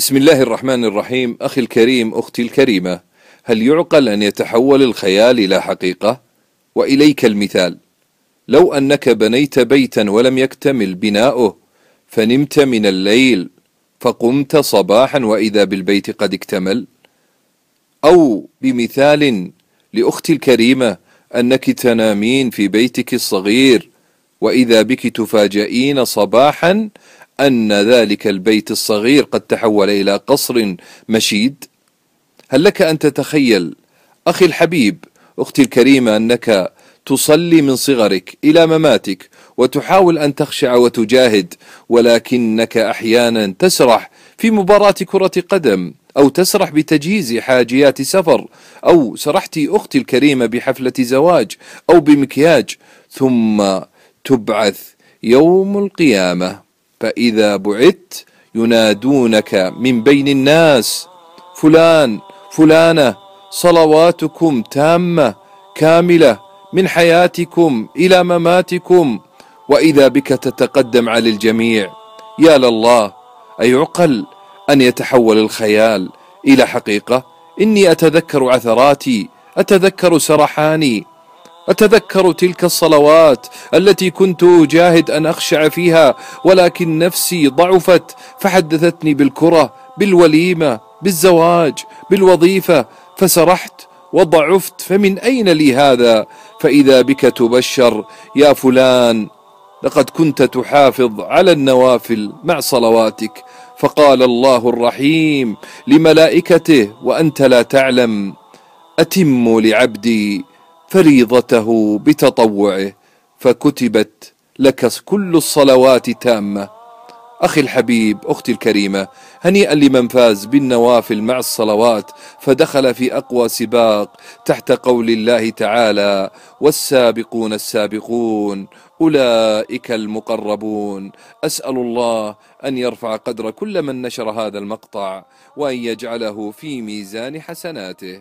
بسم الله الرحمن الرحيم أخي الكريم أختي الكريمة هل يعقل أن يتحول الخيال إلى حقيقة؟ وإليك المثال لو أنك بنيت بيتا ولم يكتمل بناؤه فنمت من الليل فقمت صباحا وإذا بالبيت قد اكتمل أو بمثال لأختي الكريمة أنك تنامين في بيتك الصغير وإذا بك تفاجئين صباحا أن ذلك البيت الصغير قد تحول إلى قصر مشيد. هل لك أن تتخيل أخي الحبيب أختي الكريمة أنك تصلي من صغرك إلى مماتك وتحاول أن تخشع وتجاهد ولكنك أحيانا تسرح في مباراة كرة قدم أو تسرح بتجهيز حاجيات سفر أو سرحت أختي الكريمة بحفلة زواج أو بمكياج ثم تبعث يوم القيامة. فإذا بعدت ينادونك من بين الناس فلان فلانة صلواتكم تامة كاملة من حياتكم إلى مماتكم وإذا بك تتقدم على الجميع يا لله أيعقل أن يتحول الخيال إلى حقيقة؟ إني أتذكر عثراتي أتذكر سرحاني أتذكر تلك الصلوات التي كنت أجاهد أن أخشع فيها ولكن نفسي ضعفت فحدثتني بالكرة بالوليمة بالزواج بالوظيفة فسرحت وضعفت فمن أين لي هذا؟ فإذا بك تبشر يا فلان لقد كنت تحافظ على النوافل مع صلواتك. فقال الله الرحيم لملائكته وأنت لا تعلم أتموا لعبدي فريضته بتطوعه فكتبت لك كل الصلوات تامة. أخي الحبيب أختي الكريمة هنيئا لمن فاز بالنوافل مع الصلوات فدخل في أقوى سباق تحت قول الله تعالى والسابقون السابقون أولئك المقربون. أسأل الله أن يرفع قدر كل من نشر هذا المقطع وأن يجعله في ميزان حسناته.